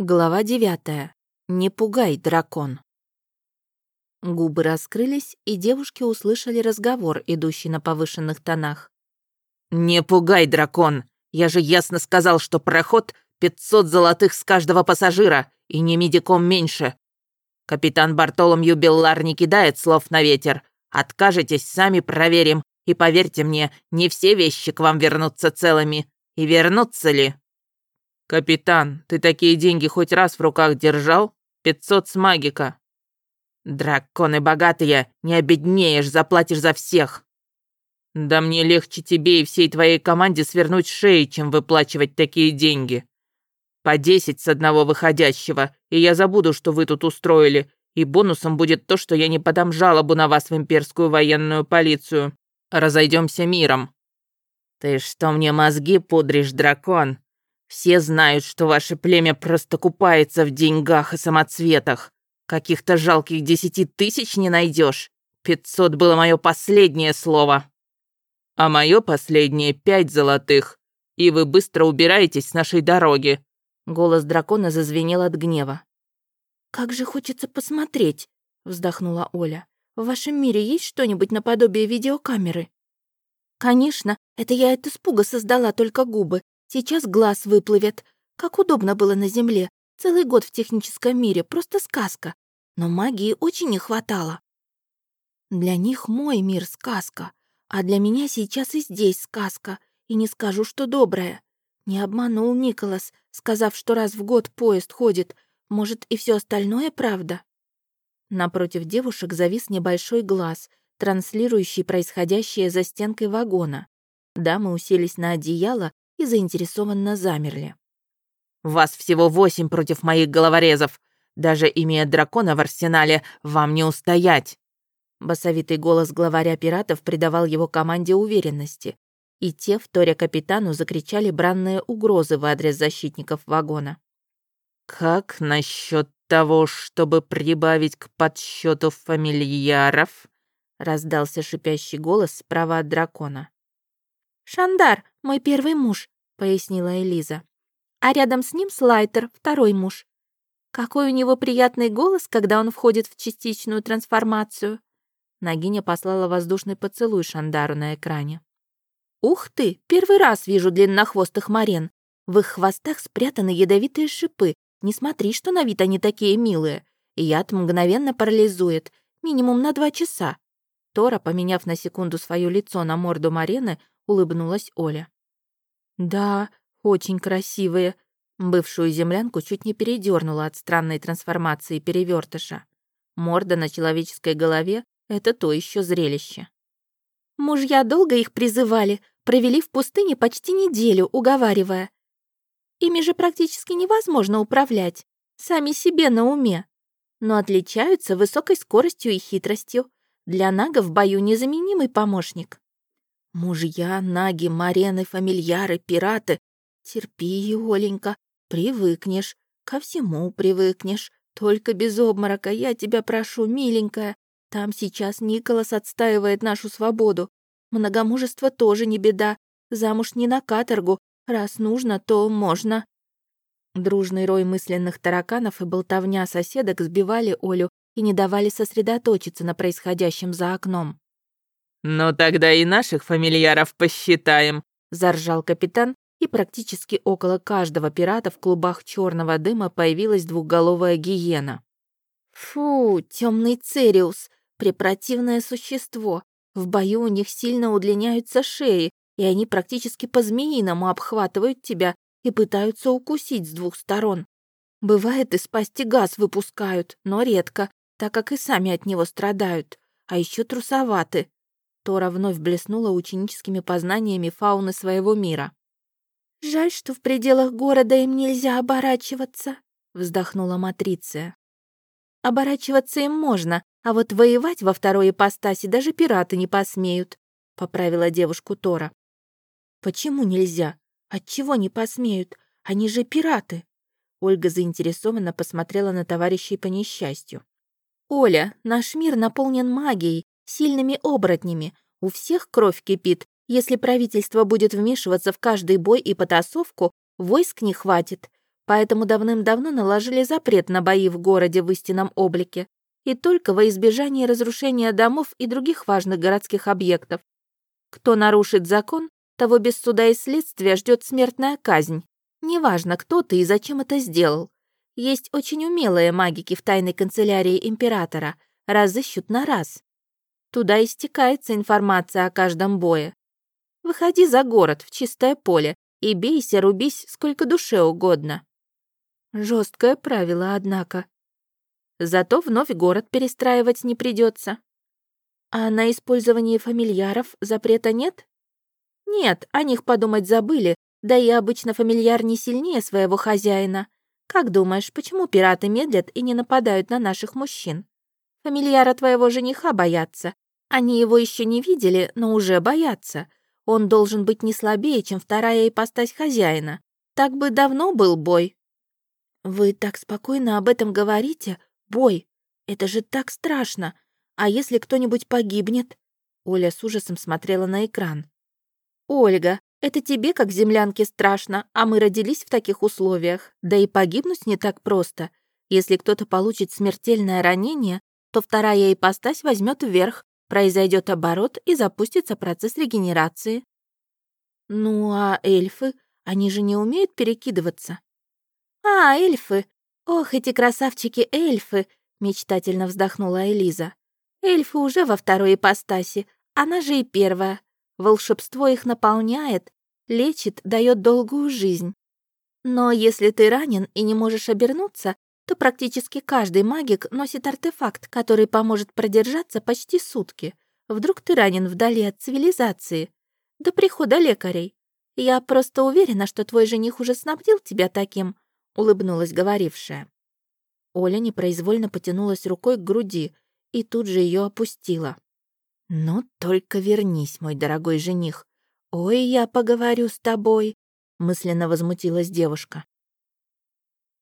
Глава девятая. Не пугай, дракон. Губы раскрылись, и девушки услышали разговор, идущий на повышенных тонах. «Не пугай, дракон! Я же ясно сказал, что проход — пятьсот золотых с каждого пассажира, и не медиком меньше. Капитан Бартоломью Беллар не кидает слов на ветер. Откажетесь, сами проверим, и поверьте мне, не все вещи к вам вернутся целыми. И вернутся ли?» «Капитан, ты такие деньги хоть раз в руках держал? Пятьсот с магика». «Драконы богатые, не обеднеешь, заплатишь за всех». «Да мне легче тебе и всей твоей команде свернуть шеи, чем выплачивать такие деньги. По десять с одного выходящего, и я забуду, что вы тут устроили, и бонусом будет то, что я не подам жалобу на вас в имперскую военную полицию. Разойдемся миром». «Ты что мне мозги пудришь, дракон?» Все знают, что ваше племя просто купается в деньгах и самоцветах. Каких-то жалких десяти тысяч не найдешь. Пятьсот было мое последнее слово. А мое последнее пять золотых. И вы быстро убираетесь с нашей дороги. Голос дракона зазвенел от гнева. «Как же хочется посмотреть», — вздохнула Оля. «В вашем мире есть что-нибудь наподобие видеокамеры?» «Конечно, это я от испуга создала только губы, Сейчас глаз выплывет. Как удобно было на Земле. Целый год в техническом мире, просто сказка. Но магии очень не хватало. Для них мой мир — сказка, а для меня сейчас и здесь сказка, и не скажу, что добрая. Не обманул Николас, сказав, что раз в год поезд ходит. Может, и все остальное правда? Напротив девушек завис небольшой глаз, транслирующий происходящее за стенкой вагона. Дамы уселись на одеяло и заинтересованно замерли. «Вас всего восемь против моих головорезов. Даже имея дракона в арсенале, вам не устоять!» Басовитый голос главаря пиратов придавал его команде уверенности, и те, вторя капитану, закричали бранные угрозы в адрес защитников вагона. «Как насчет того, чтобы прибавить к подсчету фамильяров?» — раздался шипящий голос справа от дракона. «Шандар, мой первый муж», — пояснила Элиза. «А рядом с ним Слайтер, второй муж. Какой у него приятный голос, когда он входит в частичную трансформацию». Нагиня послала воздушный поцелуй Шандару на экране. «Ух ты! Первый раз вижу длиннохвостых марен. В их хвостах спрятаны ядовитые шипы. Не смотри, что на вид они такие милые. Яд мгновенно парализует. Минимум на два часа». Тора, поменяв на секунду свое лицо на морду Марены, улыбнулась Оля. Да, очень красивые. Бывшую землянку чуть не передернула от странной трансформации перевертыша. Морда на человеческой голове — это то еще зрелище. Мужья долго их призывали, провели в пустыне почти неделю, уговаривая. Ими же практически невозможно управлять, сами себе на уме. Но отличаются высокой скоростью и хитростью. Для нага в бою незаменимый помощник. Мужья, наги, марены, фамильяры, пираты. Терпи, Оленька, привыкнешь, ко всему привыкнешь. Только без обморока, я тебя прошу, миленькая. Там сейчас Николас отстаивает нашу свободу. Многомужество тоже не беда. Замуж не на каторгу. Раз нужно, то можно. Дружный рой мысленных тараканов и болтовня соседок сбивали Олю и не давали сосредоточиться на происходящем за окном. «Ну тогда и наших фамильяров посчитаем», — заржал капитан, и практически около каждого пирата в клубах черного дыма появилась двухголовая гиена. Фу, темный Цериус, препротивное существо. В бою у них сильно удлиняются шеи, и они практически по-змеиному обхватывают тебя и пытаются укусить с двух сторон. Бывает, из пасти газ выпускают, но редко, так как и сами от него страдают. А еще трусоваты. Тора вновь блеснула ученическими познаниями фауны своего мира. «Жаль, что в пределах города им нельзя оборачиваться», — вздохнула Матриция. «Оборачиваться им можно, а вот воевать во второй ипостаси даже пираты не посмеют», — поправила девушку Тора. «Почему нельзя? Отчего не посмеют? Они же пираты!» Ольга заинтересованно посмотрела на товарищей по несчастью. «Оля, наш мир наполнен магией, сильными оборотнями. У всех кровь кипит. Если правительство будет вмешиваться в каждый бой и потасовку, войск не хватит. поэтому давным-давно наложили запрет на бои в городе в истинном облике и только во избежание разрушения домов и других важных городских объектов. Кто нарушит закон, того без суда и следствия ждет смертная казнь. Неважно, кто ты и зачем это сделал. Есть очень умелые магики в тайной канцелярии императора, разыщут на раз. Туда истекается информация о каждом бое. Выходи за город, в чистое поле, и бейся, рубись, сколько душе угодно. Жесткое правило, однако. Зато вновь город перестраивать не придется. А на использование фамильяров запрета нет? Нет, о них подумать забыли, да и обычно фамильяр не сильнее своего хозяина. Как думаешь, почему пираты медлят и не нападают на наших мужчин? Фамильяра твоего жениха боятся. Они его еще не видели, но уже боятся. Он должен быть не слабее, чем вторая ипостась хозяина. Так бы давно был бой. Вы так спокойно об этом говорите? Бой. Это же так страшно. А если кто-нибудь погибнет? Оля с ужасом смотрела на экран. Ольга, это тебе, как землянке, страшно, а мы родились в таких условиях. Да и погибнуть не так просто. Если кто-то получит смертельное ранение, то вторая ипостась возьмет вверх, произойдет оборот и запустится процесс регенерации. Ну а эльфы, они же не умеют перекидываться. А, эльфы! Ох, эти красавчики-эльфы! мечтательно вздохнула Элиза. Эльфы уже во второй ипостаси, она же и первая. Волшебство их наполняет, лечит, дает долгую жизнь. Но если ты ранен и не можешь обернуться, то практически каждый магик носит артефакт, который поможет продержаться почти сутки. Вдруг ты ранен вдали от цивилизации. До прихода лекарей. Я просто уверена, что твой жених уже снабдил тебя таким, улыбнулась говорившая. Оля непроизвольно потянулась рукой к груди и тут же ее опустила. «Ну, только вернись, мой дорогой жених. Ой, я поговорю с тобой», — мысленно возмутилась девушка.